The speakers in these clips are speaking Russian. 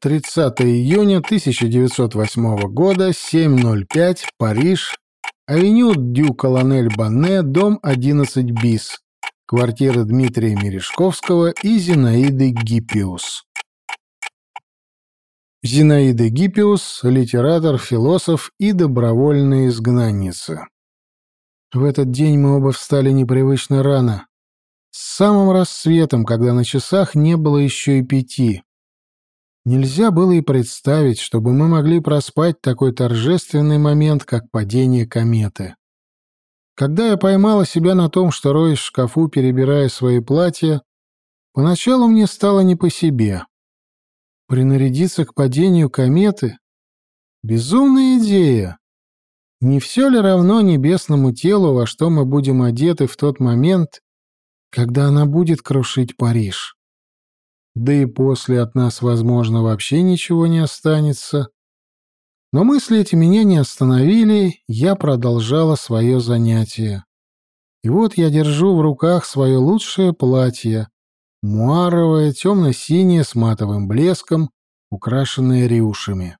30 июня 1908 года, 7.05, Париж, авеню Дю Колонель Банне, дом 11 БИС, квартира Дмитрия Мережковского и Зинаиды Гиппиус. Зинаида Гиппиус – литератор, философ и добровольная изгнанница. В этот день мы оба встали непривычно рано, с самым рассветом, когда на часах не было еще и пяти. Нельзя было и представить, чтобы мы могли проспать такой торжественный момент, как падение кометы. Когда я поймала себя на том, что роюсь в шкафу, перебирая свои платья, поначалу мне стало не по себе. Принарядиться к падению кометы? Безумная идея. Не все ли равно небесному телу, во что мы будем одеты в тот момент, когда она будет крушить Париж? Да и после от нас, возможно, вообще ничего не останется. Но мысли эти меня не остановили, я продолжала свое занятие. И вот я держу в руках свое лучшее платье, муаровое, темно-синее, с матовым блеском, украшенное рюшами.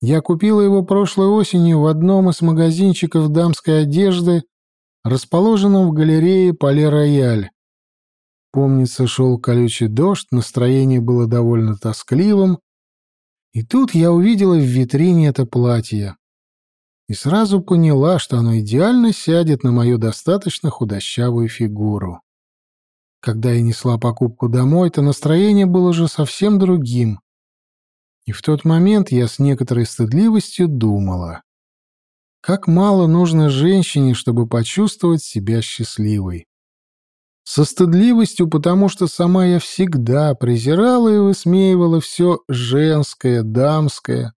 Я купила его прошлой осенью в одном из магазинчиков дамской одежды, расположенном в галерее Пале-Рояль. Помнится, шел колючий дождь, настроение было довольно тоскливым, и тут я увидела в витрине это платье и сразу поняла, что оно идеально сядет на мою достаточно худощавую фигуру. Когда я несла покупку домой, то настроение было уже совсем другим. И в тот момент я с некоторой стыдливостью думала, как мало нужно женщине, чтобы почувствовать себя счастливой. Со стыдливостью, потому что сама я всегда презирала и высмеивала все женское, дамское,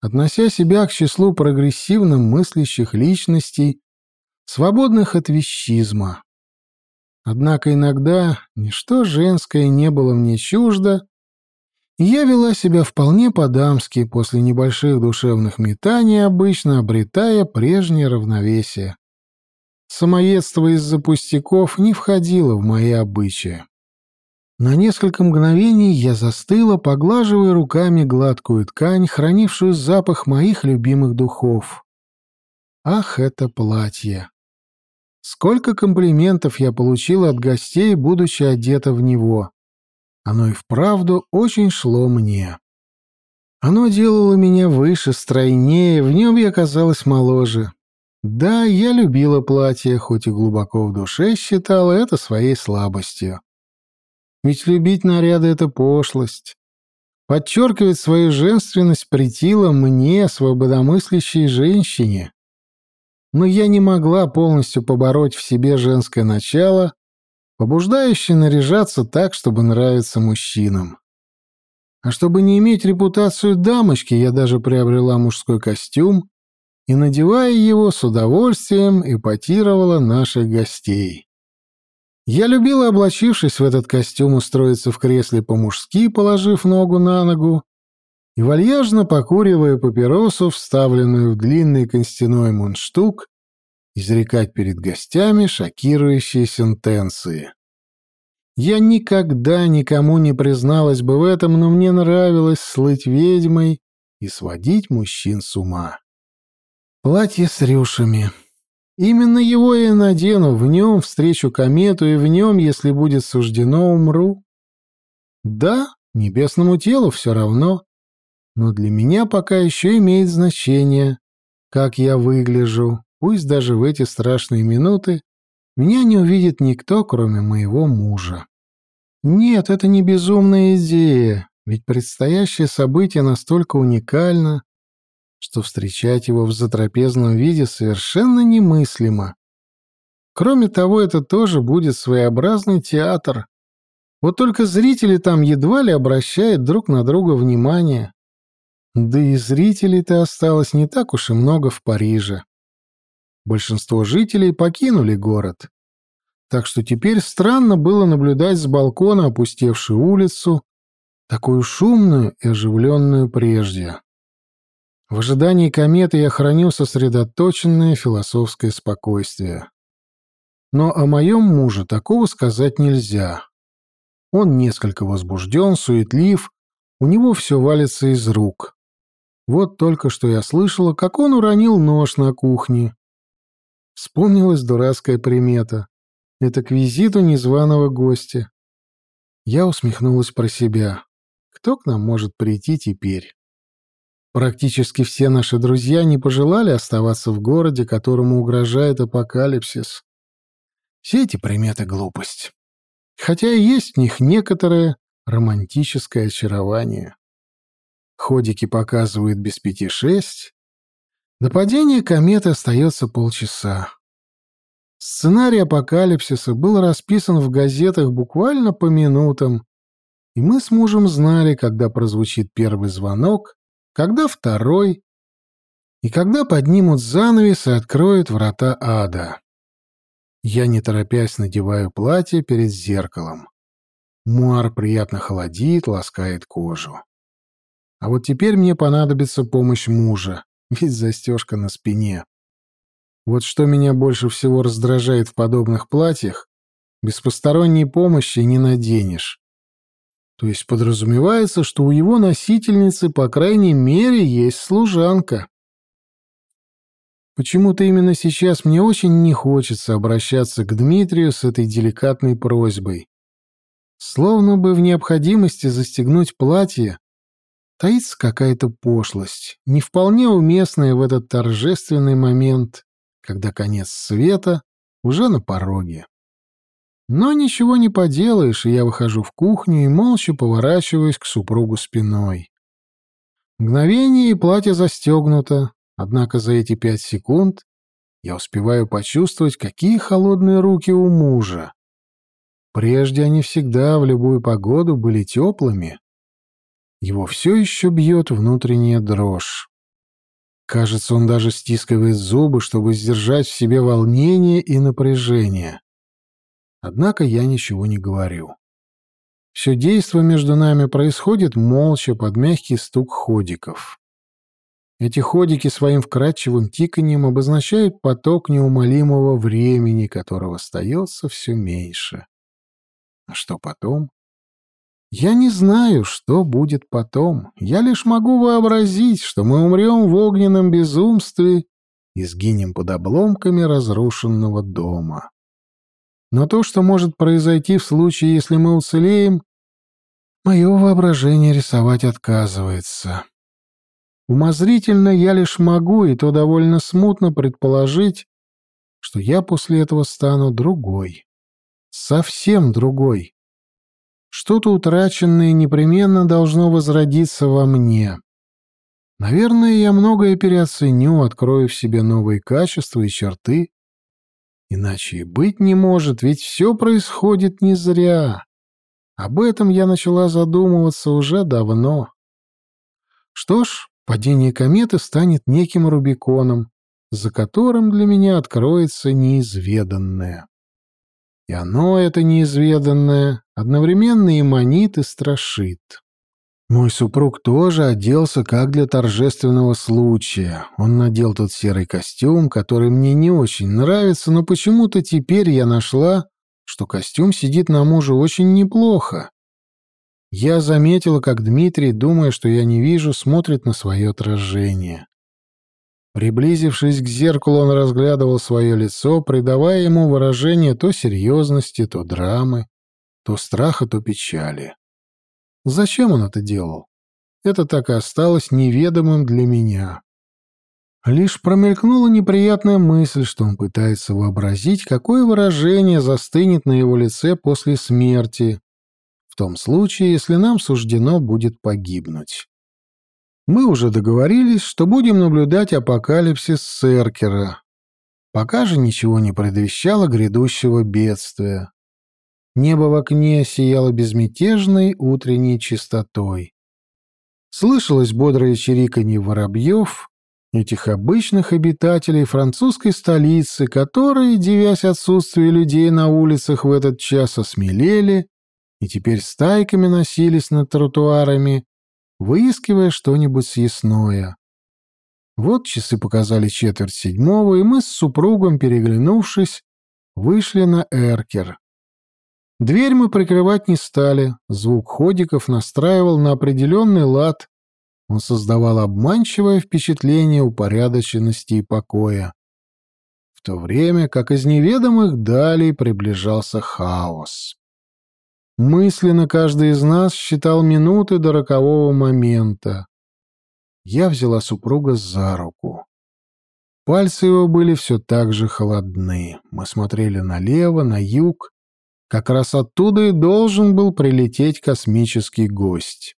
относя себя к числу прогрессивно мыслящих личностей, свободных от вещизма. Однако иногда ничто женское не было мне чуждо, и я вела себя вполне по-дамски после небольших душевных метаний, обычно обретая прежнее равновесие. Самоедство из-за пустяков не входило в мои обычаи. На несколько мгновений я застыла, поглаживая руками гладкую ткань, хранившую запах моих любимых духов. Ах, это платье! Сколько комплиментов я получила от гостей, будучи одета в него. Оно и вправду очень шло мне. Оно делало меня выше, стройнее, в нем я казалась моложе. Да, я любила платье, хоть и глубоко в душе считала это своей слабостью. Ведь любить наряды — это пошлость. Подчеркивать свою женственность притило мне, свободомыслящей женщине но я не могла полностью побороть в себе женское начало, побуждающее наряжаться так, чтобы нравиться мужчинам. А чтобы не иметь репутацию дамочки, я даже приобрела мужской костюм и, надевая его, с удовольствием эпатировала наших гостей. Я любила, облачившись в этот костюм, устроиться в кресле по-мужски, положив ногу на ногу, и вальяжно покуривая папиросу, вставленную в длинный констяной мундштук, изрекать перед гостями шокирующие сентенции. Я никогда никому не призналась бы в этом, но мне нравилось слыть ведьмой и сводить мужчин с ума. Платье с рюшами. Именно его я надену, в нем встречу комету, и в нем, если будет суждено, умру. Да, небесному телу все равно но для меня пока еще имеет значение, как я выгляжу, пусть даже в эти страшные минуты меня не увидит никто, кроме моего мужа. Нет, это не безумная идея, ведь предстоящее событие настолько уникально, что встречать его в затрапезном виде совершенно немыслимо. Кроме того, это тоже будет своеобразный театр. Вот только зрители там едва ли обращают друг на друга внимание. Да и зрителей-то осталось не так уж и много в Париже. Большинство жителей покинули город. Так что теперь странно было наблюдать с балкона опустевшую улицу, такую шумную и оживленную прежде. В ожидании кометы я храню сосредоточенное философское спокойствие. Но о моем муже такого сказать нельзя. Он несколько возбужден, суетлив, у него все валится из рук. Вот только что я слышала, как он уронил нож на кухне. Вспомнилась дурацкая примета. Это к визиту незваного гостя. Я усмехнулась про себя. Кто к нам может прийти теперь? Практически все наши друзья не пожелали оставаться в городе, которому угрожает апокалипсис. Все эти приметы — глупость. Хотя и есть в них некоторое романтическое очарование. Ходики показывают без пяти шесть. До падения кометы остается полчаса. Сценарий апокалипсиса был расписан в газетах буквально по минутам, и мы с мужем знали, когда прозвучит первый звонок, когда второй, и когда поднимут занавес и откроют врата ада. Я, не торопясь, надеваю платье перед зеркалом. Муар приятно холодит, ласкает кожу. А вот теперь мне понадобится помощь мужа, ведь застежка на спине. Вот что меня больше всего раздражает в подобных платьях, без посторонней помощи не наденешь. То есть подразумевается, что у его носительницы, по крайней мере, есть служанка. Почему-то именно сейчас мне очень не хочется обращаться к Дмитрию с этой деликатной просьбой. Словно бы в необходимости застегнуть платье таится какая-то пошлость, не вполне уместная в этот торжественный момент когда конец света уже на пороге. Но ничего не поделаешь, и я выхожу в кухню и молча поворачиваюсь к супругу спиной. Мгновение и платье застегнуто, однако за эти пять секунд я успеваю почувствовать, какие холодные руки у мужа. Прежде они всегда в любую погоду были теплыми. Его все еще бьет внутренняя дрожь. Кажется, он даже стискивает зубы, чтобы сдержать в себе волнение и напряжение. Однако я ничего не говорю. Все действо между нами происходит молча под мягкий стук ходиков. Эти ходики своим вкрадчивым тиканьем обозначают поток неумолимого времени, которого остается все меньше. А что потом? Я не знаю, что будет потом. Я лишь могу вообразить, что мы умрем в огненном безумстве и сгинем под обломками разрушенного дома. Но то, что может произойти в случае, если мы уцелеем, мое воображение рисовать отказывается. Умозрительно я лишь могу, и то довольно смутно предположить, что я после этого стану другой. Совсем другой. Что-то утраченное непременно должно возродиться во мне. Наверное, я многое переоценю, открою в себе новые качества и черты. Иначе и быть не может, ведь все происходит не зря. Об этом я начала задумываться уже давно. Что ж, падение кометы станет неким Рубиконом, за которым для меня откроется неизведанное. И оно, это неизведанное, одновременно и манит, и страшит. Мой супруг тоже оделся как для торжественного случая. Он надел тот серый костюм, который мне не очень нравится, но почему-то теперь я нашла, что костюм сидит на муже очень неплохо. Я заметила, как Дмитрий, думая, что я не вижу, смотрит на свое отражение. Приблизившись к зеркалу, он разглядывал свое лицо, придавая ему выражение то серьезности, то драмы, то страха, то печали. Зачем он это делал? Это так и осталось неведомым для меня. Лишь промелькнула неприятная мысль, что он пытается вообразить, какое выражение застынет на его лице после смерти, в том случае, если нам суждено будет погибнуть. Мы уже договорились, что будем наблюдать апокалипсис Серкера. Пока же ничего не предвещало грядущего бедствия. Небо в окне сияло безмятежной утренней чистотой. Слышалось бодрое чириканье воробьев, этих обычных обитателей французской столицы, которые, девясь отсутствию людей на улицах в этот час, осмелели и теперь стайками носились над тротуарами, выискивая что-нибудь съестное. Вот часы показали четверть седьмого, и мы с супругом, переглянувшись, вышли на Эркер. Дверь мы прикрывать не стали, звук ходиков настраивал на определенный лад, он создавал обманчивое впечатление упорядоченности и покоя. В то время как из неведомых далей приближался хаос. Мысленно каждый из нас считал минуты до рокового момента. Я взяла супруга за руку. Пальцы его были все так же холодны. Мы смотрели налево, на юг. Как раз оттуда и должен был прилететь космический гость.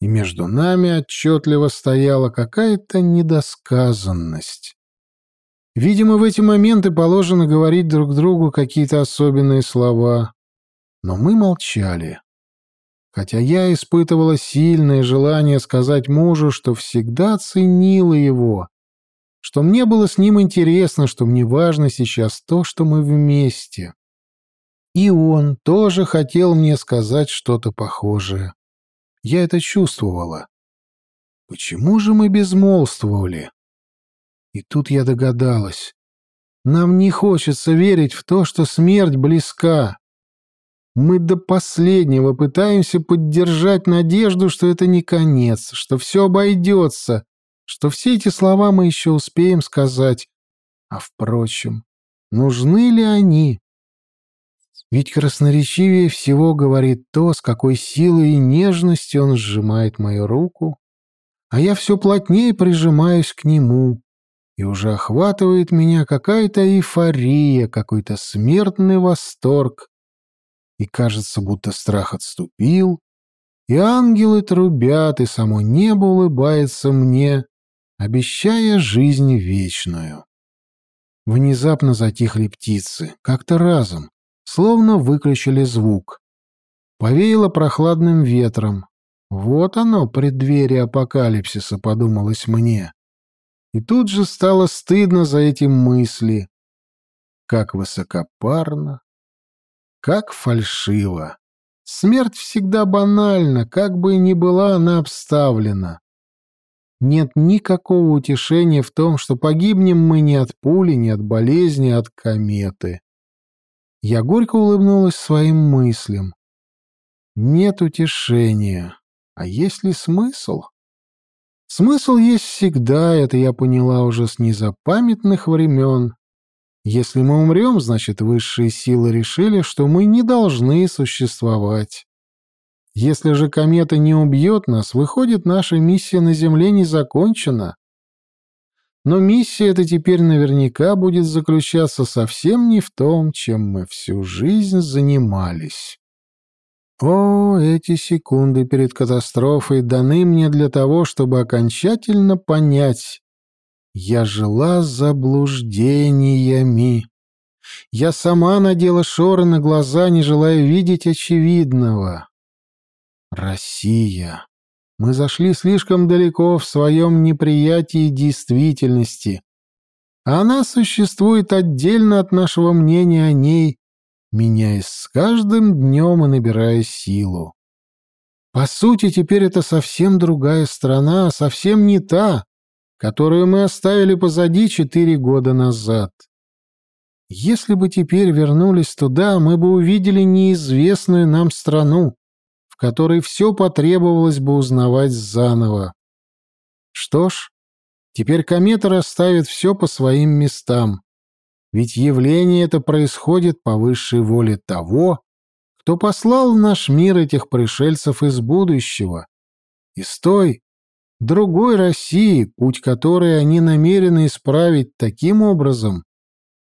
И между нами отчетливо стояла какая-то недосказанность. Видимо, в эти моменты положено говорить друг другу какие-то особенные слова но мы молчали. Хотя я испытывала сильное желание сказать мужу, что всегда ценила его, что мне было с ним интересно, что мне важно сейчас то, что мы вместе. И он тоже хотел мне сказать что-то похожее. Я это чувствовала. Почему же мы безмолвствовали? И тут я догадалась. Нам не хочется верить в то, что смерть близка. Мы до последнего пытаемся поддержать надежду, что это не конец, что все обойдется, что все эти слова мы еще успеем сказать. А впрочем, нужны ли они? Ведь красноречивее всего говорит то, с какой силой и нежностью он сжимает мою руку, а я все плотнее прижимаюсь к нему, и уже охватывает меня какая-то эйфория, какой-то смертный восторг, и кажется, будто страх отступил, и ангелы трубят, и само небо улыбается мне, обещая жизнь вечную. Внезапно затихли птицы, как-то разом, словно выключили звук. Повеяло прохладным ветром. Вот оно, преддверие апокалипсиса, подумалось мне. И тут же стало стыдно за эти мысли. Как высокопарно, как фальшиво. Смерть всегда банальна, как бы ни была она обставлена. Нет никакого утешения в том, что погибнем мы не от пули, не от болезни, а от кометы. Я горько улыбнулась своим мыслям. Нет утешения. А есть ли смысл? Смысл есть всегда, это я поняла уже с незапамятных времен. Если мы умрем, значит, высшие силы решили, что мы не должны существовать. Если же комета не убьет нас, выходит, наша миссия на Земле не закончена. Но миссия эта теперь наверняка будет заключаться совсем не в том, чем мы всю жизнь занимались. О, эти секунды перед катастрофой даны мне для того, чтобы окончательно понять, я жила заблуждениями. Я сама надела шоры на глаза, не желая видеть очевидного. Россия. Мы зашли слишком далеко в своем неприятии действительности. Она существует отдельно от нашего мнения о ней, меняясь с каждым днем и набирая силу. По сути, теперь это совсем другая страна, совсем не та, которую мы оставили позади четыре года назад. Если бы теперь вернулись туда, мы бы увидели неизвестную нам страну, которой все потребовалось бы узнавать заново. Что ж, теперь комета расставит все по своим местам, ведь явление это происходит по высшей воле того, кто послал в наш мир этих пришельцев из будущего, из той, другой России, путь которой они намерены исправить таким образом,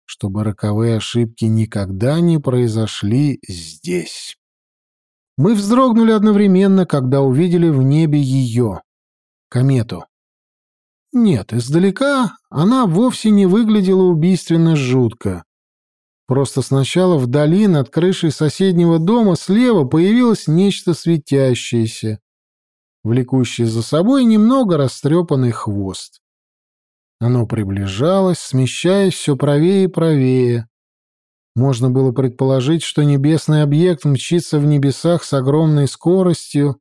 чтобы роковые ошибки никогда не произошли здесь. Мы вздрогнули одновременно, когда увидели в небе ее, комету. Нет, издалека она вовсе не выглядела убийственно жутко. Просто сначала вдали над крышей соседнего дома слева появилось нечто светящееся, влекущий за собой немного растрепанный хвост. Оно приближалось, смещаясь все правее и правее. Можно было предположить, что небесный объект мчится в небесах с огромной скоростью,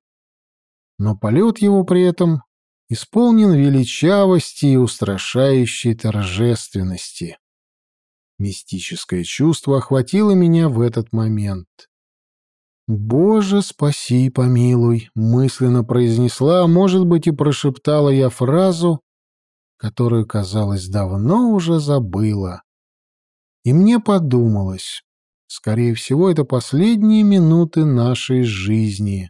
но полет его при этом исполнен величавости и устрашающей торжественности. Мистическое чувство охватило меня в этот момент. «Боже, спаси и помилуй!» — мысленно произнесла, а может быть и прошептала я фразу, которую, казалось, давно уже забыла. И мне подумалось, скорее всего, это последние минуты нашей жизни.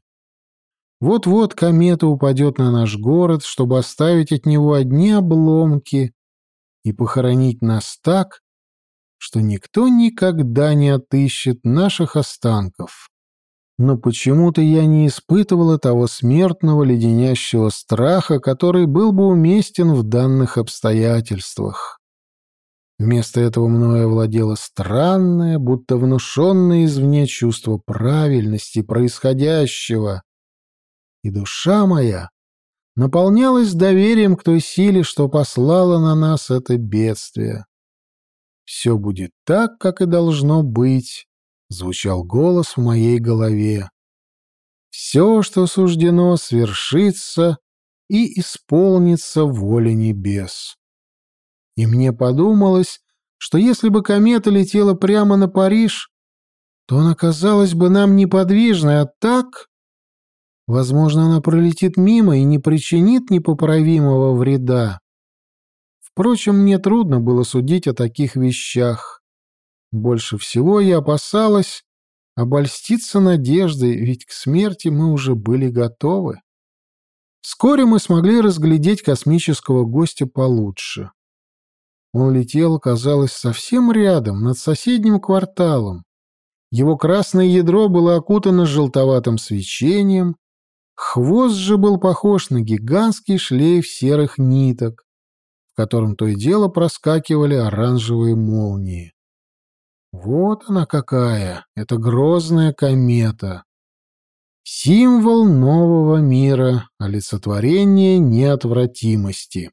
Вот-вот комета упадет на наш город, чтобы оставить от него одни обломки и похоронить нас так, что никто никогда не отыщет наших останков но почему-то я не испытывала того смертного леденящего страха, который был бы уместен в данных обстоятельствах. Вместо этого мною овладело странное, будто внушенное извне чувство правильности происходящего, и душа моя наполнялась доверием к той силе, что послала на нас это бедствие. Все будет так, как и должно быть, звучал голос в моей голове. Все, что суждено, свершится и исполнится воля небес. И мне подумалось, что если бы комета летела прямо на Париж, то она казалась бы нам неподвижной, а так... Возможно, она пролетит мимо и не причинит непоправимого вреда. Впрочем, мне трудно было судить о таких вещах. Больше всего я опасалась обольститься надеждой, ведь к смерти мы уже были готовы. Вскоре мы смогли разглядеть космического гостя получше. Он летел, казалось, совсем рядом, над соседним кварталом. Его красное ядро было окутано желтоватым свечением, хвост же был похож на гигантский шлейф серых ниток, в котором то и дело проскакивали оранжевые молнии. Вот она какая, эта грозная комета. Символ нового мира, олицетворение неотвратимости.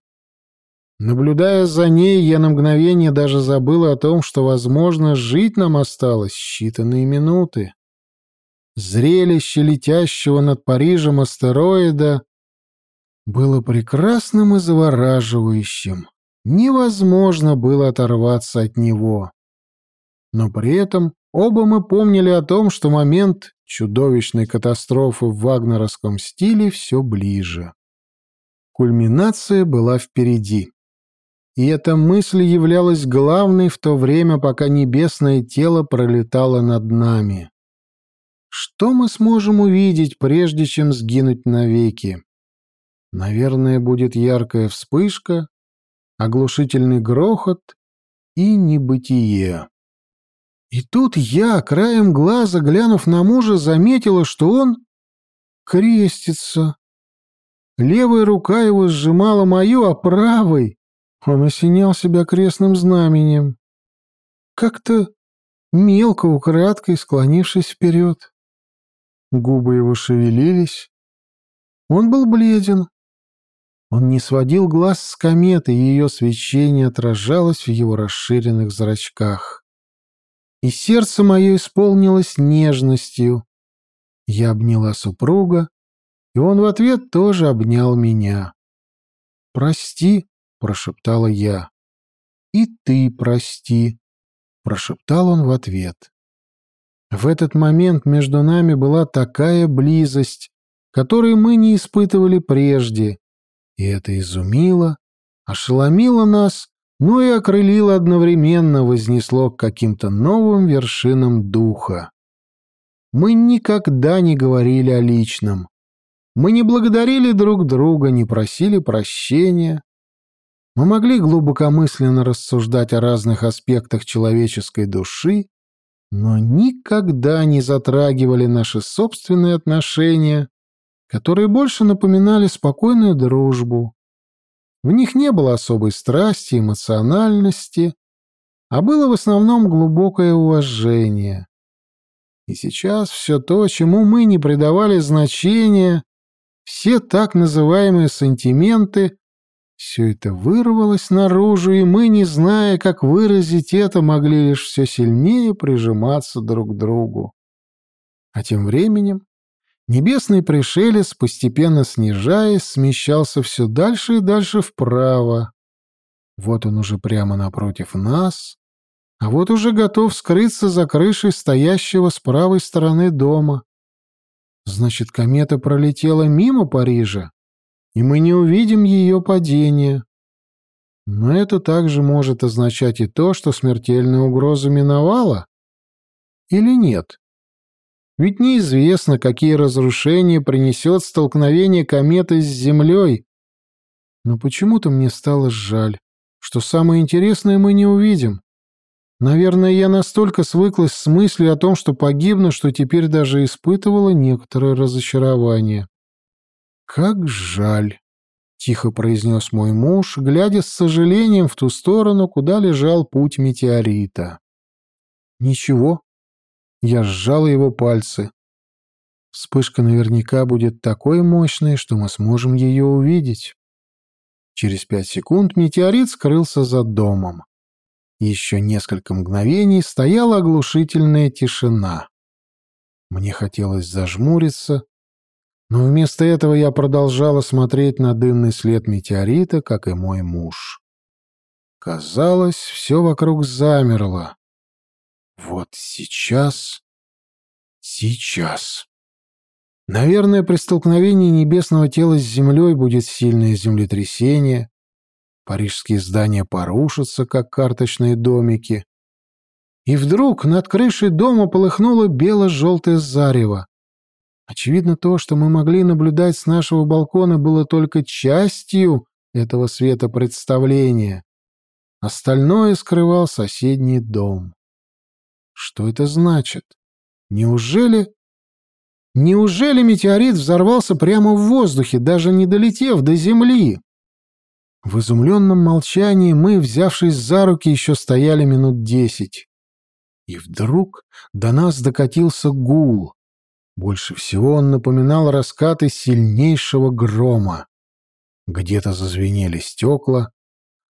Наблюдая за ней, я на мгновение даже забыл о том, что, возможно, жить нам осталось считанные минуты. Зрелище летящего над Парижем астероида было прекрасным и завораживающим. Невозможно было оторваться от него. Но при этом оба мы помнили о том, что момент чудовищной катастрофы в вагнеровском стиле все ближе. Кульминация была впереди. И эта мысль являлась главной в то время, пока небесное тело пролетало над нами. Что мы сможем увидеть, прежде чем сгинуть навеки? Наверное, будет яркая вспышка, оглушительный грохот и небытие. И тут я, краем глаза, глянув на мужа, заметила, что он крестится. Левая рука его сжимала мою, а правой он осенял себя крестным знаменем. Как-то мелко, украдкой, склонившись вперед. Губы его шевелились. Он был бледен. Он не сводил глаз с кометы, и ее свечение отражалось в его расширенных зрачках и сердце мое исполнилось нежностью. Я обняла супруга, и он в ответ тоже обнял меня. «Прости», — прошептала я. «И ты прости», — прошептал он в ответ. В этот момент между нами была такая близость, которой мы не испытывали прежде, и это изумило, ошеломило нас но и окрылило одновременно, вознесло к каким-то новым вершинам духа. Мы никогда не говорили о личном. Мы не благодарили друг друга, не просили прощения. Мы могли глубокомысленно рассуждать о разных аспектах человеческой души, но никогда не затрагивали наши собственные отношения, которые больше напоминали спокойную дружбу, в них не было особой страсти, эмоциональности, а было в основном глубокое уважение. И сейчас все то, чему мы не придавали значения, все так называемые сантименты, все это вырвалось наружу, и мы, не зная, как выразить это, могли лишь все сильнее прижиматься друг к другу. А тем временем Небесный пришелец, постепенно снижаясь, смещался все дальше и дальше вправо. Вот он уже прямо напротив нас. а вот уже готов скрыться за крышей стоящего с правой стороны дома. Значит, комета пролетела мимо Парижа, и мы не увидим ее падения. Но это также может означать и то, что смертельная угроза миновала. Или нет? Ведь неизвестно, какие разрушения принесет столкновение кометы с Землей. Но почему-то мне стало жаль, что самое интересное мы не увидим. Наверное, я настолько свыклась с мыслью о том, что погибну, что теперь даже испытывала некоторое разочарование. «Как жаль», — тихо произнес мой муж, глядя с сожалением в ту сторону, куда лежал путь метеорита. «Ничего, я сжала его пальцы. Вспышка наверняка будет такой мощной, что мы сможем ее увидеть. Через пять секунд метеорит скрылся за домом. Еще несколько мгновений стояла оглушительная тишина. Мне хотелось зажмуриться, но вместо этого я продолжала смотреть на дымный след метеорита, как и мой муж. Казалось, все вокруг замерло. Вот сейчас... Сейчас. Наверное, при столкновении небесного тела с землей будет сильное землетрясение, парижские здания порушатся, как карточные домики. И вдруг над крышей дома полыхнуло бело-желтое зарево. Очевидно, то, что мы могли наблюдать с нашего балкона, было только частью этого света представления. Остальное скрывал соседний дом. Что это значит? Неужели... Неужели метеорит взорвался прямо в воздухе, даже не долетев до Земли? В изумленном молчании мы, взявшись за руки, еще стояли минут десять. И вдруг до нас докатился гул. Больше всего он напоминал раскаты сильнейшего грома. Где-то зазвенели стекла.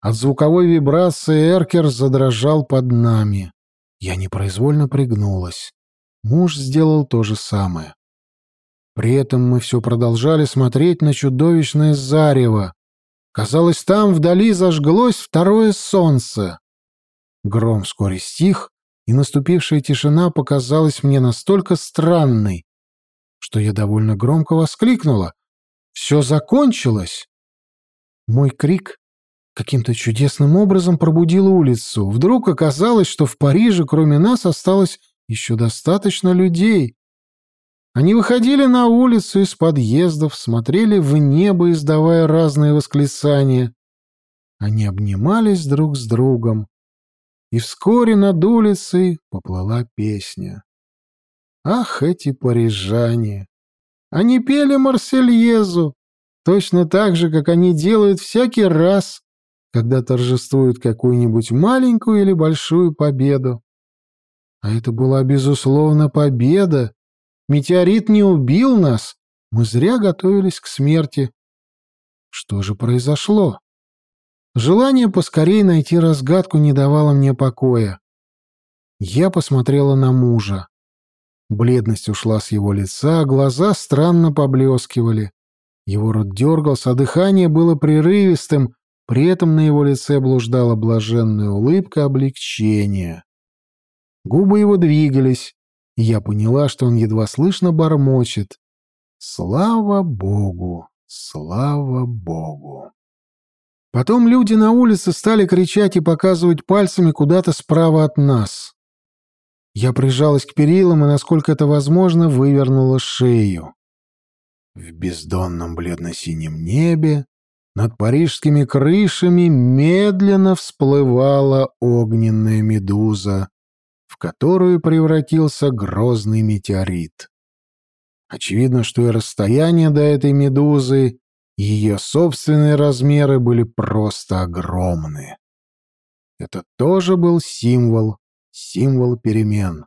От звуковой вибрации Эркер задрожал под нами. Я непроизвольно пригнулась. Муж сделал то же самое. При этом мы все продолжали смотреть на чудовищное зарево. Казалось, там вдали зажглось второе солнце. Гром вскоре стих, и наступившая тишина показалась мне настолько странной, что я довольно громко воскликнула. «Все закончилось!» Мой крик каким-то чудесным образом пробудил улицу. Вдруг оказалось, что в Париже кроме нас осталось еще достаточно людей. Они выходили на улицу из подъездов, смотрели в небо, издавая разные восклицания. Они обнимались друг с другом. И вскоре над улицей поплыла песня. Ах, эти парижане! Они пели Марсельезу, точно так же, как они делают всякий раз, когда торжествуют какую-нибудь маленькую или большую победу. А это была, безусловно, победа. Метеорит не убил нас. Мы зря готовились к смерти. Что же произошло? Желание поскорее найти разгадку не давало мне покоя. Я посмотрела на мужа. Бледность ушла с его лица, глаза странно поблескивали. Его рот дергался, а дыхание было прерывистым, при этом на его лице блуждала блаженная улыбка облегчения. Губы его двигались, и я поняла, что он едва слышно бормочет. «Слава Богу! Слава Богу!» Потом люди на улице стали кричать и показывать пальцами куда-то справа от нас. Я прижалась к перилам и, насколько это возможно, вывернула шею. В бездонном бледно-синем небе над парижскими крышами медленно всплывала огненная медуза, в которую превратился грозный метеорит. Очевидно, что и расстояние до этой медузы, и ее собственные размеры были просто огромны. Это тоже был символ, символ перемен.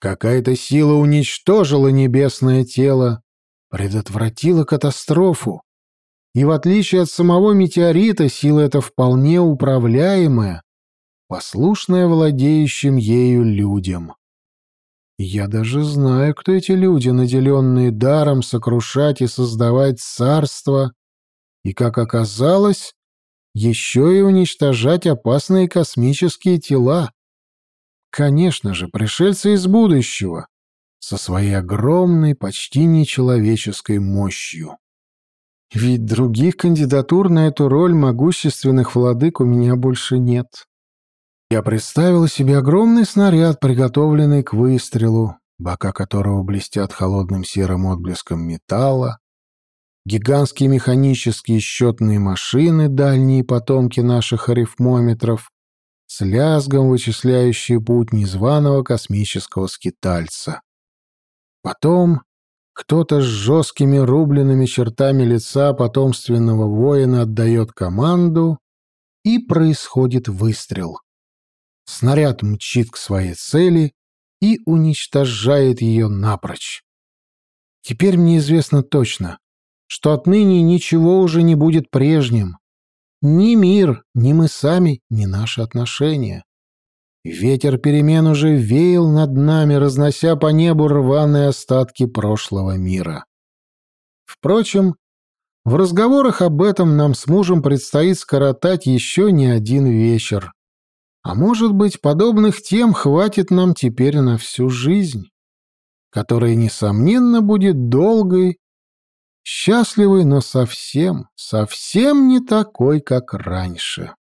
Какая-то сила уничтожила небесное тело, предотвратила катастрофу, и в отличие от самого метеорита, сила эта вполне управляемая, послушная владеющим ею людям. я даже знаю, кто эти люди, наделенные даром сокрушать и создавать царство, и, как оказалось, еще и уничтожать опасные космические тела. Конечно же, пришельцы из будущего, со своей огромной, почти нечеловеческой мощью. Ведь других кандидатур на эту роль могущественных владык у меня больше нет. Я представила себе огромный снаряд, приготовленный к выстрелу, бока которого блестят холодным серым отблеском металла, гигантские механические счетные машины, дальние потомки наших арифмометров, с лязгом вычисляющие путь незваного космического скитальца. Потом кто-то с жесткими рубленными чертами лица потомственного воина отдает команду, и происходит выстрел. Снаряд мчит к своей цели и уничтожает ее напрочь. Теперь мне известно точно, что отныне ничего уже не будет прежним. Ни мир, ни мы сами, ни наши отношения. Ветер перемен уже веял над нами, разнося по небу рваные остатки прошлого мира. Впрочем, в разговорах об этом нам с мужем предстоит скоротать еще не один вечер. А может быть, подобных тем хватит нам теперь на всю жизнь, которая, несомненно, будет долгой, счастливой, но совсем, совсем не такой, как раньше.